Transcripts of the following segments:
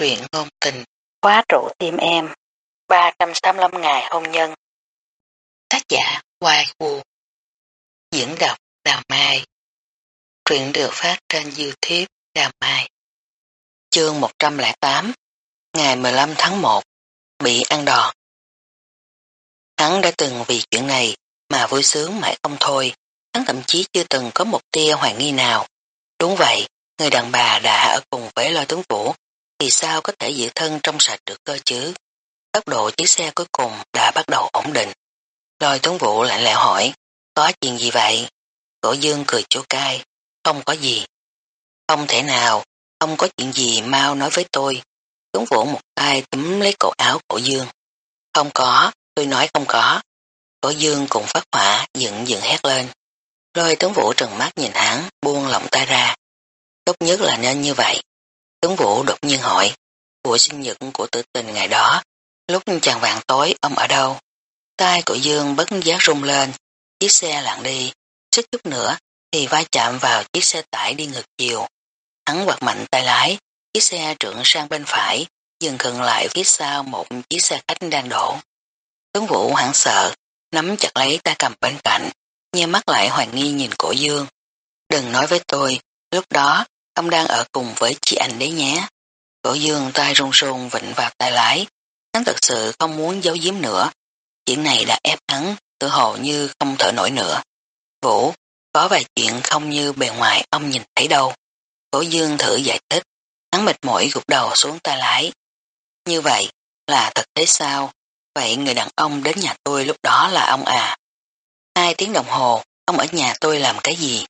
truyện ngôn tình, khóa trụ tim em, 385 ngày hôn nhân. Tác giả Hoài Vũ Diễn đọc Đào Mai Truyện được phát trên Youtube Đào Mai Chương 108 Ngày 15 tháng 1 Bị ăn đòn Hắn đã từng vì chuyện này mà vui sướng mãi không thôi. Hắn thậm chí chưa từng có một tia hoài nghi nào. Đúng vậy, người đàn bà đã ở cùng với lôi tướng vũ thì sao có thể giữ thân trong sạch được cơ chứ? Tốc độ chiếc xe cuối cùng đã bắt đầu ổn định. Lôi tướng vũ lạnh lẽo hỏi, có chuyện gì vậy? Cổ dương cười chỗ cay, không có gì. Không thể nào, không có chuyện gì mau nói với tôi. Tướng vũ một tay túm lấy cổ áo cổ dương. Không có, tôi nói không có. Cổ dương cùng phát hỏa, dựng dựng hét lên. Lôi tướng vũ trừng mắt nhìn hắn, buông lỏng tay ra. Tốt nhất là nên như vậy. Tướng Vũ đột nhiên hỏi, buổi sinh nhật của tử tình ngày đó, lúc chàng vàng tối ông ở đâu? Tai của Dương bất giác rung lên, chiếc xe lặng đi, suýt chút nữa thì va chạm vào chiếc xe tải đi ngược chiều. Hắn quạt mạnh tay lái, chiếc xe trượng sang bên phải, dừng khựng lại phía sau một chiếc xe khách đang đổ. Tướng Vũ hoảng sợ, nắm chặt lấy tay cầm bên cạnh, nhe mắt lại hoài nghi nhìn cổ Dương. Đừng nói với tôi, lúc đó ông đang ở cùng với chị anh đấy nhé. Cổ dương tay run run vịnh vào tay lái. Hắn thật sự không muốn giấu giếm nữa. Chuyện này đã ép hắn, tự hồ như không thở nổi nữa. Vũ, có vài chuyện không như bề ngoài ông nhìn thấy đâu. Cổ dương thử giải thích. Hắn mệt mỏi gục đầu xuống tay lái. Như vậy, là thật thế sao? Vậy người đàn ông đến nhà tôi lúc đó là ông à? Hai tiếng đồng hồ, ông ở nhà tôi làm cái gì?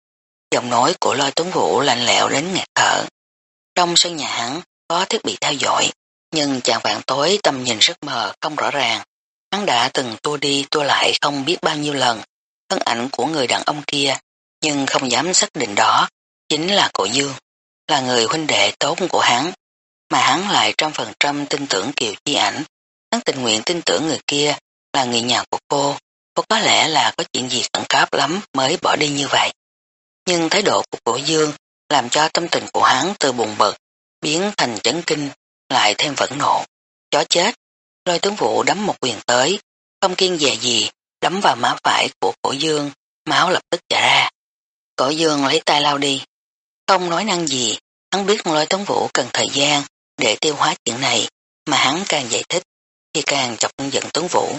Giọng nói của lôi tuấn vũ lạnh lẽo đến ngạt thở. Trong sân nhà hắn có thiết bị theo dõi, nhưng chàng vạn tối tầm nhìn rất mờ, không rõ ràng. Hắn đã từng tua đi tua lại không biết bao nhiêu lần thân ảnh của người đàn ông kia, nhưng không dám xác định đó chính là cổ dương, là người huynh đệ tốt của hắn, mà hắn lại trăm phần trăm tin tưởng Kiều Chi ảnh. Hắn tình nguyện tin tưởng người kia là người nhà của cô, cô có lẽ là có chuyện gì khẩn cấp lắm mới bỏ đi như vậy nhưng thái độ của cổ dương làm cho tâm tình của hắn từ buồn bực biến thành chấn kinh, lại thêm vẫn nộ. Chó chết, lôi tướng vụ đấm một quyền tới, không kiên dè gì, đấm vào má phải của cổ dương, máu lập tức chảy ra. Cổ dương lấy tay lao đi, không nói năng gì, hắn biết lôi tướng vũ cần thời gian để tiêu hóa chuyện này, mà hắn càng giải thích, thì càng chọc giận tướng vũ.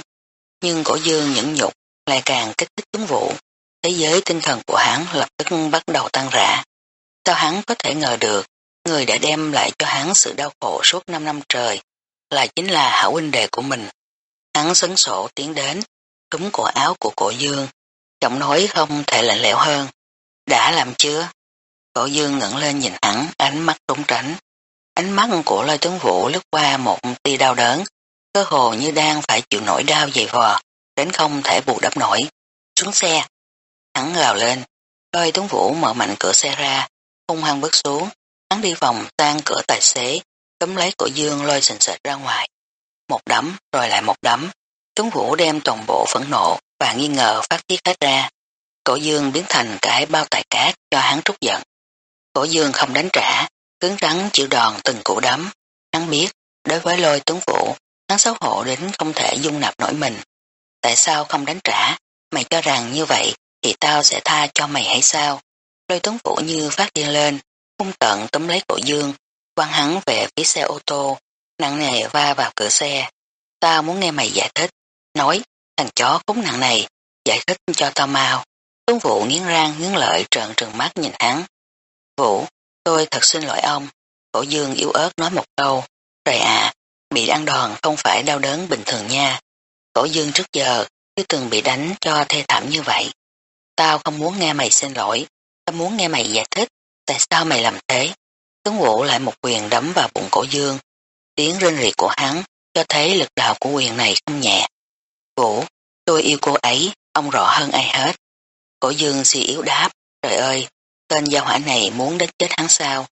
Nhưng cổ dương nhẫn nhục lại càng kích thích tướng vũ, thế giới tinh thần của hắn lập tức bắt đầu tăng rã. Sao hắn có thể ngờ được, người đã đem lại cho hắn sự đau khổ suốt 5 năm trời, là chính là hảo huynh đệ của mình. Hắn sấn sổ tiến đến, túm cổ áo của cổ dương, giọng nói không thể lạnh lẽo hơn. Đã làm chưa? Cổ dương ngẩng lên nhìn hắn, ánh mắt trốn tránh. Ánh mắt của lôi tướng vũ lướt qua một tia đau đớn, cơ hồ như đang phải chịu nổi đau dày vò, đến không thể bù đắp nổi. Xuống xe. Hắn gào lên, lôi tuấn vũ mở mạnh cửa xe ra, hung hăng bước xuống, hắn đi vòng sang cửa tài xế, cấm lấy cổ dương lôi sình sệt ra ngoài. Một đấm rồi lại một đấm, tuấn vũ đem toàn bộ phẫn nộ và nghi ngờ phát tiết hết ra. Cổ dương biến thành cái bao tài cát cho hắn trút giận. Cổ dương không đánh trả, cứng rắn chịu đòn từng củ đấm. Hắn biết, đối với lôi tuấn vũ, hắn xấu hổ đến không thể dung nạp nổi mình. Tại sao không đánh trả? Mày cho rằng như vậy thì tao sẽ tha cho mày hay sao? Lôi tuấn vũ như phát điên lên, hung tận túm lấy cổ dương, quăng hắn về phía xe ô tô, nặng nề va vào cửa xe. Tao muốn nghe mày giải thích, nói, thằng chó khốn nặng này, giải thích cho tao mau. Tuấn Vũ nghiến răng nghiến lợi trợn trừng mắt nhìn hắn. Vũ, tôi thật xin lỗi ông. Cổ dương yếu ớt nói một câu. Trời ạ, bị ăn đòn không phải đau đớn bình thường nha. Cổ dương trước giờ chưa từng bị đánh cho thê thảm như vậy. Tao không muốn nghe mày xin lỗi, tao muốn nghe mày giải thích, tại sao mày làm thế. Tướng Vũ lại một quyền đấm vào bụng cổ dương, tiếng rên rỉ của hắn cho thấy lực đạo của quyền này không nhẹ. Vũ, tôi yêu cô ấy, ông rõ hơn ai hết. Cổ dương suy yếu đáp, trời ơi, tên giao hỏa này muốn đến chết hắn sao.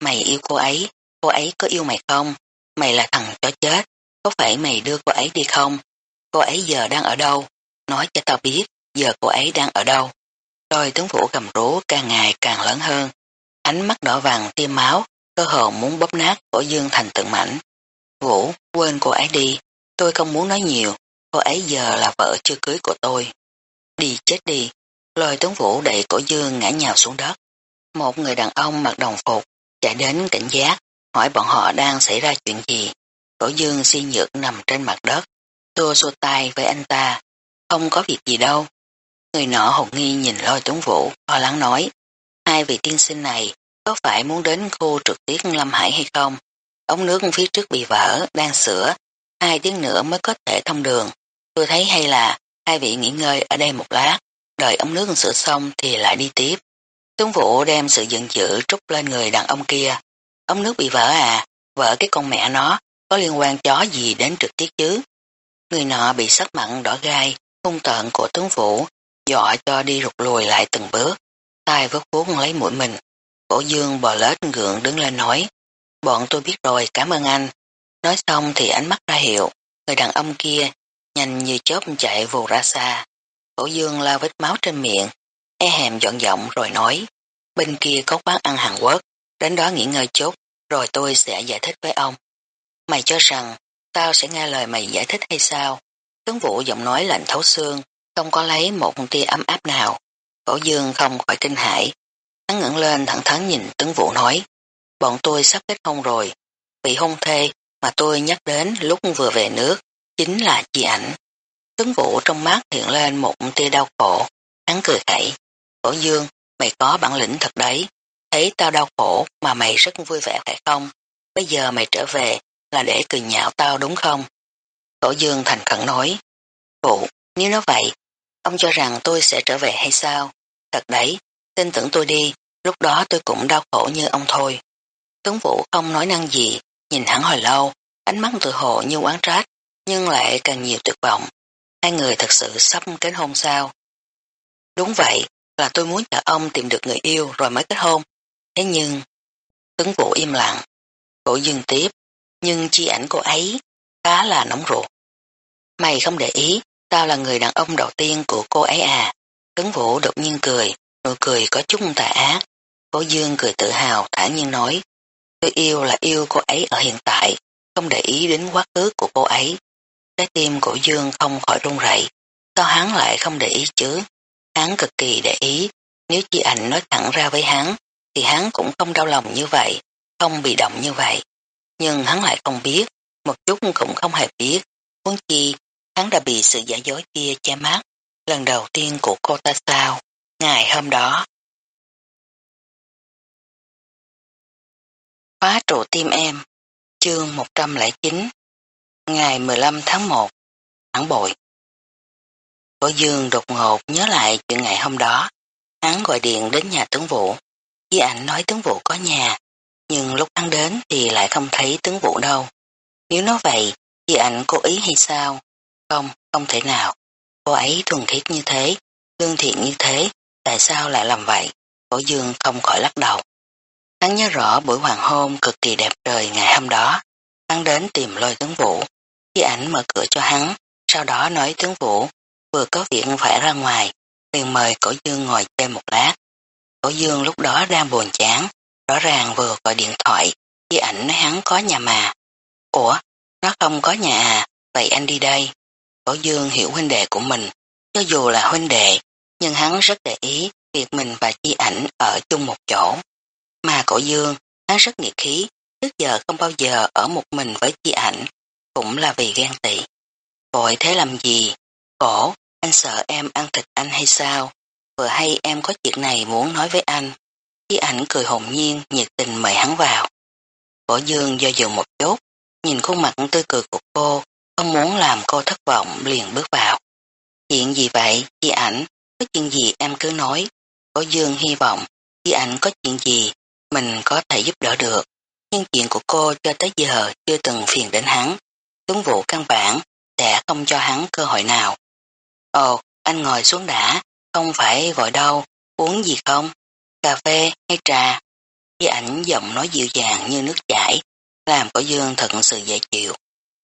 Mày yêu cô ấy, cô ấy có yêu mày không? Mày là thằng chó chết, có phải mày đưa cô ấy đi không? Cô ấy giờ đang ở đâu? Nói cho tao biết, giờ cô ấy đang ở đâu. Rồi tướng phủ cầm rú càng ngày càng lớn hơn, ánh mắt đỏ vàng tiêm máu, cơ hồ muốn bóp nát cổ dương thành từng mảnh. Vũ, quên cô ấy đi, tôi không muốn nói nhiều, cô ấy giờ là vợ chưa cưới của tôi. Đi chết đi, lôi tướng Vũ đẩy cổ dương ngã nhào xuống đất. Một người đàn ông mặc đồng phục chạy đến cảnh giác, hỏi bọn họ đang xảy ra chuyện gì. Cổ dương si nhược nằm trên mặt đất, tôi xua tay với anh ta, không có việc gì đâu. Người nọ hồn nghi nhìn lôi tướng Vũ, lo lắng nói, hai vị tiên sinh này có phải muốn đến khu trực tiết Lâm Hải hay không? Ống nước phía trước bị vỡ, đang sửa, hai tiếng nữa mới có thể thông đường. Tôi thấy hay là hai vị nghỉ ngơi ở đây một lát, đợi ống nước sửa xong thì lại đi tiếp. Tướng vũ đem sự giận dữ trút lên người đàn ông kia. Ống nước bị vỡ à, vỡ cái con mẹ nó, có liên quan chó gì đến trực tiếp chứ? Người nọ bị sắc mặn đỏ gai, hung tợn của tướng vũ, dọa cho đi rụt lùi lại từng bước, tay vớt vuốt lấy mũi mình. Cổ dương bò lết gượng đứng lên nói, bọn tôi biết rồi, cảm ơn anh. Nói xong thì ánh mắt ra hiệu, người đàn ông kia nhanh như chớp chạy vù ra xa. Cổ dương lao vết máu trên miệng, e hèm dọn giọng rồi nói, bên kia có quán ăn Hàn Quốc, đến đó nghỉ ngơi chút, rồi tôi sẽ giải thích với ông. Mày cho rằng, tao sẽ nghe lời mày giải thích hay sao? Tướng vụ giọng nói lạnh thấu xương, không có lấy một tia ấm áp nào. Cổ dương không khỏi kinh hãi. Hắn ngẩng lên thẳng thắn nhìn tướng vụ nói, bọn tôi sắp kết hôn rồi, vị hôn thê mà tôi nhắc đến lúc vừa về nước, chính là chị ảnh. Tướng vụ trong mắt hiện lên một tia đau khổ, hắn cười khẩy. Cổ dương, mày có bản lĩnh thật đấy, thấy tao đau khổ mà mày rất vui vẻ phải không? Bây giờ mày trở về là để cười nhạo tao đúng không? Cổ dương thành khẩn nói, phụ, nếu nó vậy, ông cho rằng tôi sẽ trở về hay sao? Thật đấy, tin tưởng tôi đi, lúc đó tôi cũng đau khổ như ông thôi. Tướng vũ không nói năng gì, nhìn hắn hồi lâu, ánh mắt tự hồ như oán trách, nhưng lại càng nhiều tuyệt vọng. Hai người thật sự sắp kết hôn sao? Đúng vậy, là tôi muốn nhờ ông tìm được người yêu rồi mới kết hôn. Thế nhưng, tướng vũ im lặng. Cổ dừng tiếp, nhưng chi ảnh cô ấy khá là nóng ruột. Mày không để ý, tao là người đàn ông đầu tiên của cô ấy à. Tướng vũ đột nhiên cười, nụ cười có chút tà ác. Cố dương cười tự hào, thản nhiên nói, tôi yêu là yêu cô ấy ở hiện tại, không để ý đến quá khứ của cô ấy. Trái tim của Dương không khỏi run rẩy. Sao hắn lại không để ý chứ? Hắn cực kỳ để ý, nếu chị ảnh nói thẳng ra với hắn, thì hắn cũng không đau lòng như vậy, không bị động như vậy. Nhưng hắn lại không biết, một chút cũng không hề biết, huống chi, hắn đã bị sự giả dối kia che mắt, lần đầu tiên của cô ta sao, ngày hôm đó. Khóa trụ tim em, chương 109, ngày 15 tháng 1, tháng bội. Cổ dương đột ngột nhớ lại chuyện ngày hôm đó, hắn gọi điện đến nhà tướng vụ, với ảnh nói tướng vụ có nhà, nhưng lúc hắn đến thì lại không thấy tướng vụ đâu. Nếu nói vậy, vì ảnh cố ý hay sao? Không, không thể nào. Cô ấy thuần thiết như thế, lương thiện như thế, tại sao lại làm vậy? Cổ dương không khỏi lắc đầu. Hắn nhớ rõ buổi hoàng hôn cực kỳ đẹp trời ngày hôm đó. Hắn đến tìm lôi tướng vũ. Khi ảnh mở cửa cho hắn, sau đó nói tướng vũ, vừa có việc phải ra ngoài, liền mời cổ dương ngồi chơi một lát. Cổ dương lúc đó đang buồn chán, rõ ràng vừa gọi điện thoại, khi ảnh nói hắn có nhà mà. Ủa, nó không có nhà à, vậy anh đi đây. Cổ dương hiểu huynh đệ của mình, cho dù là huynh đệ, nhưng hắn rất để ý việc mình và chi ảnh ở chung một chỗ. Mà cổ dương, hắn rất nghiệt khí, trước giờ không bao giờ ở một mình với chi ảnh, cũng là vì ghen tị. Vội thế làm gì? Cổ, anh sợ em ăn thịt anh hay sao? Vừa hay em có chuyện này muốn nói với anh. Chi ảnh cười hồn nhiên, nhiệt tình mời hắn vào. Cổ dương do dự một chút, nhìn khuôn mặt tươi cười của cô, không muốn làm cô thất vọng liền bước vào. Chuyện gì vậy, chị ảnh, có chuyện gì em cứ nói. có dương hy vọng, chị ảnh có chuyện gì, mình có thể giúp đỡ được. Nhưng chuyện của cô cho tới giờ chưa từng phiền đến hắn. tuấn vũ căn bản sẽ không cho hắn cơ hội nào. Ồ, anh ngồi xuống đã, không phải vội đâu, uống gì không? Cà phê hay trà? Với ảnh giọng nói dịu dàng như nước chảy, làm cổ dương thật sự dễ chịu.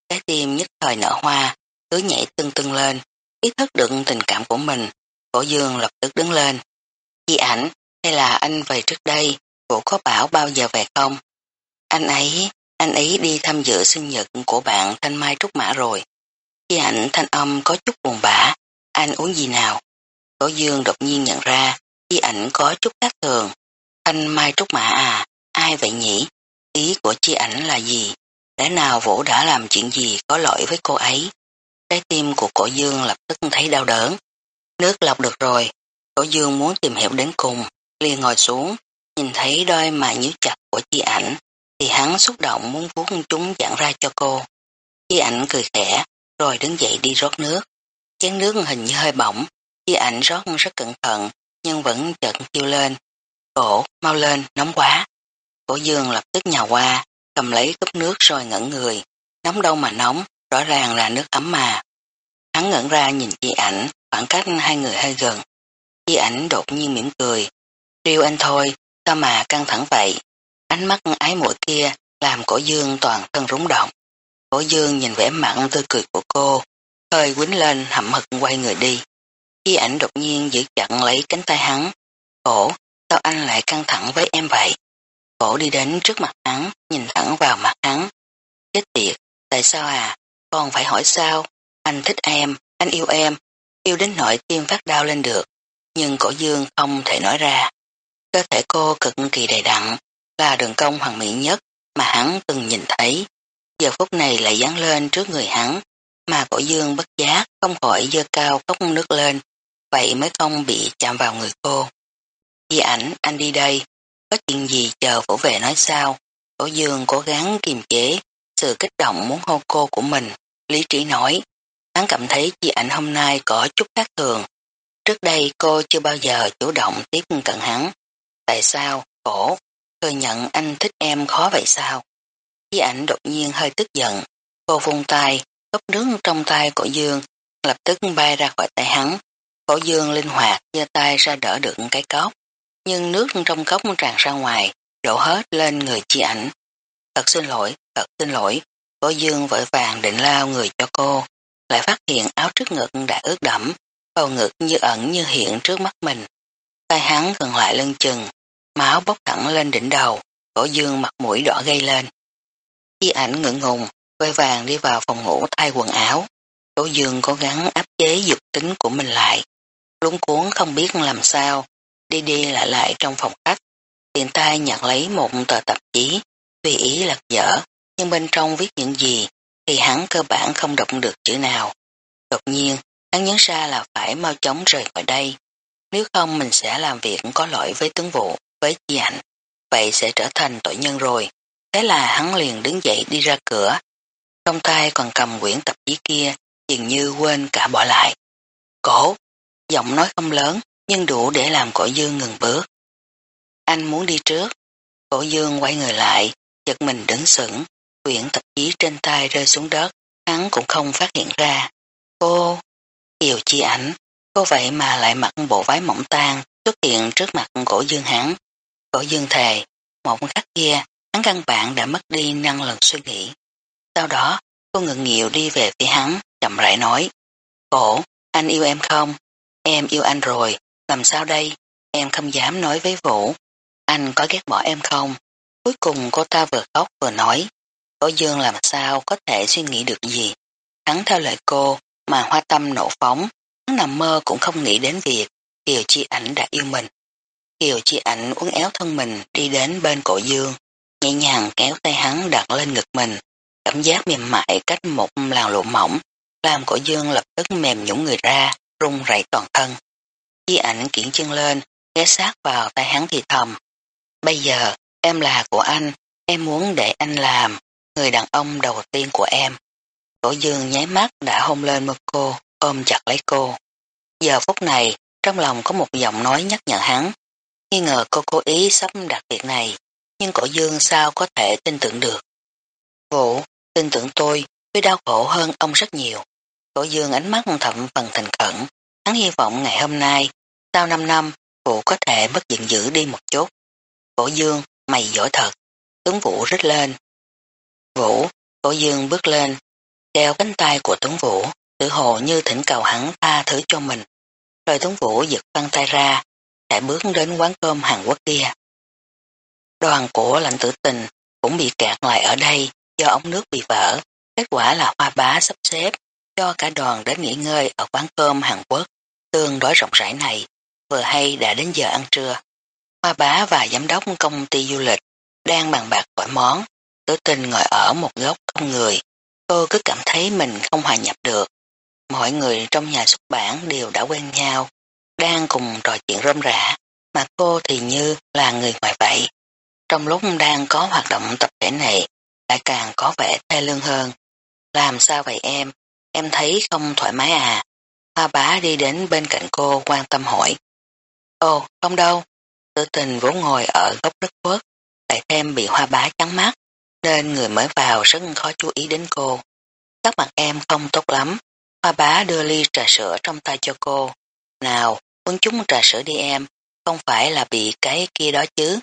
Trái tim nhất thời nở hoa, cứ nhảy tưng tưng lên, ý thức được tình cảm của mình, cổ dương lập tức đứng lên. Di ảnh, hay là anh về trước đây, Vũ có bảo bao giờ về không? Anh ấy, anh ấy đi tham dự sinh nhật của bạn Thanh Mai Trúc Mã rồi. Khi ảnh thanh âm có chút buồn bã, anh uống gì nào? Cổ dương đột nhiên nhận ra, khi ảnh có chút khác thường. Thanh Mai Trúc Mã à, ai vậy nhỉ? Ý của chi ảnh là gì? Lẽ nào Vũ đã làm chuyện gì có lỗi với cô ấy? Trái tim của cổ dương lập tức thấy đau đớn. Nước lọc được rồi, cổ dương muốn tìm hiểu đến cùng, liền ngồi xuống, nhìn thấy đôi mà nhíu chặt của chi ảnh, thì hắn xúc động muốn vuốt chúng dặn ra cho cô. Chi ảnh cười khẽ, rồi đứng dậy đi rót nước. Chén nước hình như hơi bỏng, chi ảnh rót rất cẩn thận, nhưng vẫn chợt kêu lên. Cổ, mau lên, nóng quá. Cổ dương lập tức nhào qua, cầm lấy cốc nước rồi ngẩn người. Nóng đâu mà nóng, rõ ràng là nước ấm mà. Hắn ngẩn ra nhìn chị ảnh, khoảng cách hai người hơi gần. Chị ảnh đột nhiên mỉm cười. Riêu anh thôi, sao mà căng thẳng vậy? Ánh mắt ái mộ kia làm cổ dương toàn thân rúng động. Cổ dương nhìn vẻ mặn tươi cười của cô, hơi quýnh lên hậm hực quay người đi. Chi ảnh đột nhiên giữ chặn lấy cánh tay hắn. Cổ, sao anh lại căng thẳng với em vậy? Cổ đi đến trước mặt hắn, nhìn thẳng vào mặt hắn. Chết tiệt, tại sao à? Con phải hỏi sao? Anh thích em, anh yêu em, yêu đến nỗi tim phát đau lên được. Nhưng cổ dương không thể nói ra. Cơ thể cô cực kỳ đầy đặn, là đường cong hoàn mỹ nhất mà hắn từng nhìn thấy. Giờ phút này lại dán lên trước người hắn, mà cổ dương bất giác không khỏi dơ cao cốc nước lên, vậy mới không bị chạm vào người cô. Di ảnh, anh đi đây, có chuyện gì chờ phổ về nói sao. Cổ dương cố gắng kiềm chế sự kích động muốn hôn cô của mình, lý trí nói. Hắn cảm thấy chị ảnh hôm nay có chút khác thường. Trước đây cô chưa bao giờ chủ động tiếp cận hắn. Tại sao, cổ, thừa nhận anh thích em khó vậy sao? Chị ảnh đột nhiên hơi tức giận. Cô vung tay, cốc nước trong tay cổ dương, lập tức bay ra khỏi tay hắn. Cổ dương linh hoạt giơ tay ra đỡ được cái cốc nhưng nước trong cốc tràn ra ngoài, đổ hết lên người chi ảnh. Thật xin lỗi, thật xin lỗi, cô Dương vội vàng định lao người cho cô, lại phát hiện áo trước ngực đã ướt đẫm, bầu ngực như ẩn như hiện trước mắt mình. Tay hắn gần lại lưng chừng, máu bốc thẳng lên đỉnh đầu, cổ dương mặt mũi đỏ gây lên. Chi ảnh ngượng ngùng, vội vàng đi vào phòng ngủ thay quần áo. Cổ dương cố gắng áp chế dục tính của mình lại. Lúng cuốn không biết làm sao, đi đi lại lại trong phòng khách, tiện tay nhận lấy một tờ tạp chí, tùy ý lật dở, nhưng bên trong viết những gì thì hắn cơ bản không đọc được chữ nào. Đột nhiên, hắn nhấn ra là phải mau chóng rời khỏi đây. Nếu không mình sẽ làm việc có lỗi với tướng vụ, với chi ảnh. Vậy sẽ trở thành tội nhân rồi. Thế là hắn liền đứng dậy đi ra cửa. Trong tay còn cầm quyển tạp chí kia, dường như quên cả bỏ lại. Cổ, giọng nói không lớn, nhưng đủ để làm cổ dương ngừng bước. Anh muốn đi trước. Cổ dương quay người lại, giật mình đứng sững, quyển tạp chí trên tay rơi xuống đất, hắn cũng không phát hiện ra. Cô, kiều chi ảnh, cô vậy mà lại mặc bộ váy mỏng tan xuất hiện trước mặt cổ dương hắn. Cổ dương thề, một khắc kia, hắn căn bản đã mất đi năng lực suy nghĩ. Sau đó, cô ngừng nghịu đi về phía hắn, chậm rãi nói. Cổ, anh yêu em không? Em yêu anh rồi, làm sao đây? Em không dám nói với Vũ. Anh có ghét bỏ em không? Cuối cùng cô ta vừa khóc vừa nói. Cổ dương làm sao có thể suy nghĩ được gì? Hắn theo lời cô mà hoa tâm nổ phóng. Hắn nằm mơ cũng không nghĩ đến việc Kiều Chi Ảnh đã yêu mình. Kiều Chi Ảnh uốn éo thân mình đi đến bên cổ dương, nhẹ nhàng kéo tay hắn đặt lên ngực mình. Cảm giác mềm mại cách một làn lụa mỏng, làm cổ dương lập tức mềm nhũng người ra, run rẩy toàn thân. Di ảnh kiển chân lên, ghé sát vào tay hắn thì thầm. Bây giờ, em là của anh, em muốn để anh làm, người đàn ông đầu tiên của em. Cổ dương nháy mắt đã hôn lên một cô, ôm chặt lấy cô. Giờ phút này, trong lòng có một giọng nói nhắc nhở hắn. Nghi ngờ cô cố ý sắp đặt việc này, nhưng cổ dương sao có thể tin tưởng được. Vũ, tin tưởng tôi, tôi đau khổ hơn ông rất nhiều. Cổ dương ánh mắt thậm phần thành khẩn, hắn hy vọng ngày hôm nay sau 5 năm, Vũ có thể bất giận dữ đi một chút. Cổ dương, mày giỏi thật. Tuấn Vũ rít lên. Vũ, cổ dương bước lên, đeo cánh tay của Tuấn Vũ, tự hồ như thỉnh cầu hắn tha thứ cho mình. Rồi Tuấn Vũ giật băng tay ra, chạy bước đến quán cơm Hàn Quốc kia. Đoàn của lạnh tử tình cũng bị kẹt lại ở đây do ống nước bị vỡ. Kết quả là hoa bá sắp xếp cho cả đoàn đến nghỉ ngơi ở quán cơm Hàn Quốc tương đối rộng rãi này. Vừa hay đã đến giờ ăn trưa. Hoa bá và giám đốc công ty du lịch đang bàn bạc gọi món. Tử tình ngồi ở một góc không người. Cô cứ cảm thấy mình không hòa nhập được. Mọi người trong nhà xuất bản đều đã quen nhau, đang cùng trò chuyện rôm rã, mà cô thì như là người ngoài vậy. Trong lúc đang có hoạt động tập thể này, lại càng có vẻ thê lương hơn. Làm sao vậy em? Em thấy không thoải mái à? Hoa bá đi đến bên cạnh cô quan tâm hỏi. Ồ, không đâu. Tử tình vốn ngồi ở góc đất quất, lại thêm bị hoa bá trắng mắt, nên người mới vào rất khó chú ý đến cô. Các mặt em không tốt lắm. Hoa bá đưa ly trà sữa trong tay cho cô. Nào, uống chúng trà sữa đi em, không phải là bị cái kia đó chứ.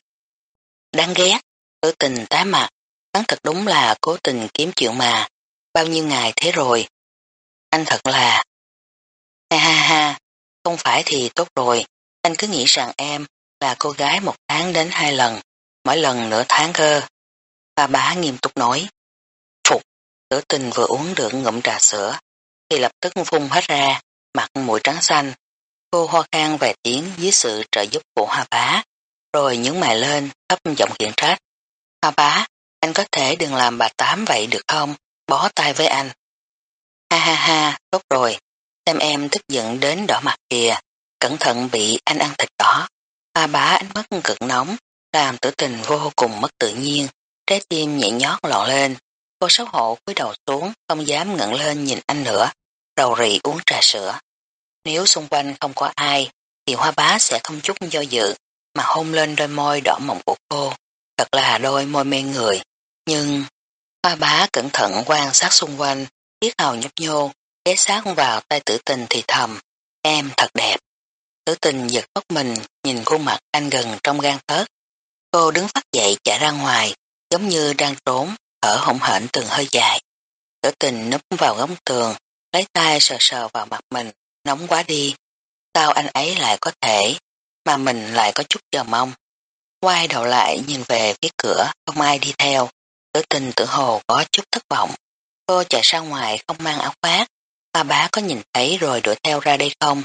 Đáng ghét, tử tình tái mặt, hắn thật đúng là cố tình kiếm chuyện mà, bao nhiêu ngày thế rồi. Anh thật là... Ha ha ha, không phải thì tốt rồi, anh cứ nghĩ rằng em là cô gái một tháng đến hai lần, mỗi lần nửa tháng cơ. Bà bá nghiêm túc nói. Phục, tử tình vừa uống được ngụm trà sữa, thì lập tức phun hết ra, mặt mũi trắng xanh. Cô ho khan vài tiếng dưới sự trợ giúp của hoa bá, rồi nhướng mày lên, thấp giọng khiển trách. Hoa bá, anh có thể đừng làm bà tám vậy được không? Bó tay với anh. Ha ha ha, tốt rồi. Xem em tức giận đến đỏ mặt kìa. Cẩn thận bị anh ăn thịt đỏ. Hoa bá ánh mắt cực nóng, làm tử tình vô cùng mất tự nhiên. Trái tim nhẹ nhót lọn lên. Cô xấu hổ cúi đầu xuống, không dám ngẩng lên nhìn anh nữa. Đầu rị uống trà sữa. Nếu xung quanh không có ai, thì hoa bá sẽ không chút do dự, mà hôn lên đôi môi đỏ mọng của cô. Thật là đôi môi mê người. Nhưng, hoa bá cẩn thận quan sát xung quanh, tiếc hào nhấp nhô, ghé sát vào tay tử tình thì thầm. Em thật đẹp. Tử tình giật tóc mình, nhìn khuôn mặt anh gần trong gan tớt. Cô đứng phát dậy chạy ra ngoài, giống như đang trốn, thở hỗn hển từng hơi dài. Tử tình núp vào góc tường, lấy tay sờ sờ vào mặt mình, nóng quá đi. Sao anh ấy lại có thể, mà mình lại có chút chờ mong. Quay đầu lại nhìn về phía cửa, không ai đi theo. Tử tình tự hồ có chút thất vọng. Cô chạy ra ngoài không mang áo khoác. Ba bá có nhìn thấy rồi đuổi theo ra đây không?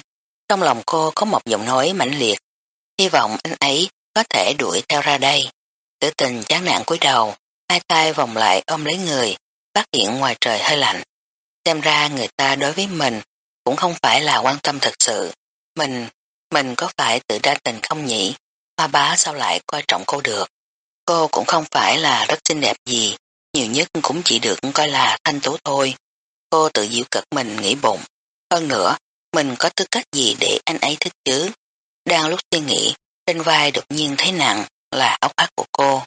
Trong lòng cô có một giọng nói mãnh liệt. Hy vọng anh ấy có thể đuổi theo ra đây. Tử tình chán nản cúi đầu, hai tay vòng lại ôm lấy người, phát hiện ngoài trời hơi lạnh. Xem ra người ta đối với mình cũng không phải là quan tâm thật sự. Mình, mình có phải tự đa tình không nhỉ? Hoa bá sao lại coi trọng cô được? Cô cũng không phải là rất xinh đẹp gì, nhiều nhất cũng chỉ được coi là thanh tú thôi. Cô tự diệu cực mình nghĩ bụng. Hơn nữa, mình có tư cách gì để anh ấy thích chứ? Đang lúc suy nghĩ, trên vai đột nhiên thấy nặng là ốc ác của cô.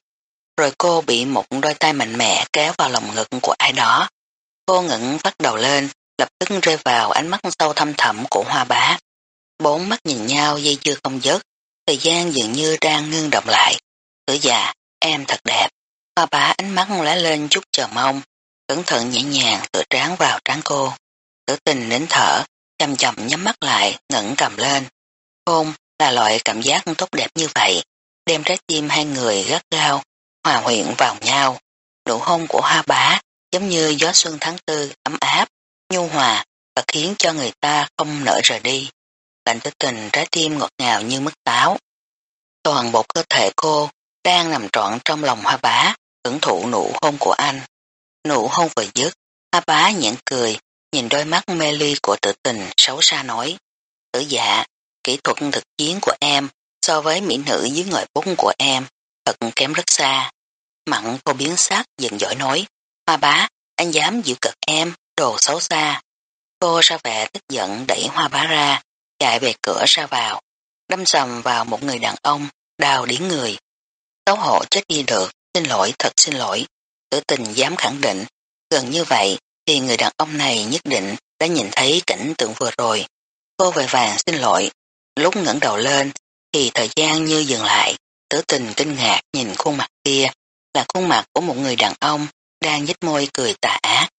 Rồi cô bị một đôi tay mạnh mẽ kéo vào lòng ngực của ai đó. Cô ngẩng bắt đầu lên, lập tức rơi vào ánh mắt sâu thâm thẳm của hoa bá. Bốn mắt nhìn nhau dây dưa không dứt, thời gian dường như đang ngưng động lại. Tử già em thật đẹp. Hoa bá ánh mắt lóe lên chút chờ mong, cẩn thận nhẹ nhàng tựa trán vào trán cô. Tử tình đến thở, chậm chậm nhắm mắt lại, ngẩng cầm lên. Hôn là loại cảm giác tốt đẹp như vậy, đem trái tim hai người gắt gao, hòa quyện vào nhau. Nụ hôn của hoa bá giống như gió xuân tháng tư ấm áp, nhu hòa và khiến cho người ta không nỡ rời đi. Lạnh tới tình trái tim ngọt ngào như mức táo. Toàn bộ cơ thể cô đang nằm trọn trong lòng hoa bá, hưởng thụ nụ hôn của anh. Nụ hôn vừa dứt, hoa bá nhãn cười, nhìn đôi mắt mê ly của Tử tình xấu xa nói. Tử dạ, kỹ thuật thực chiến của em so với mỹ nữ dưới ngòi bút của em thật kém rất xa. Mặn cô biến sắc dần dỗi nói, hoa bá, anh dám giữ cực em, đồ xấu xa. Cô ra vẻ tức giận đẩy hoa bá ra, chạy về cửa ra vào, đâm sầm vào một người đàn ông, đào điến người. Xấu hổ chết đi được, xin lỗi thật xin lỗi. Tử tình dám khẳng định, gần như vậy thì người đàn ông này nhất định đã nhìn thấy cảnh tượng vừa rồi. Cô vội vàng xin lỗi, lúc ngẩng đầu lên thì thời gian như dừng lại, tử tình kinh ngạc nhìn khuôn mặt kia là khuôn mặt của một người đàn ông đang nhếch môi cười tà ác.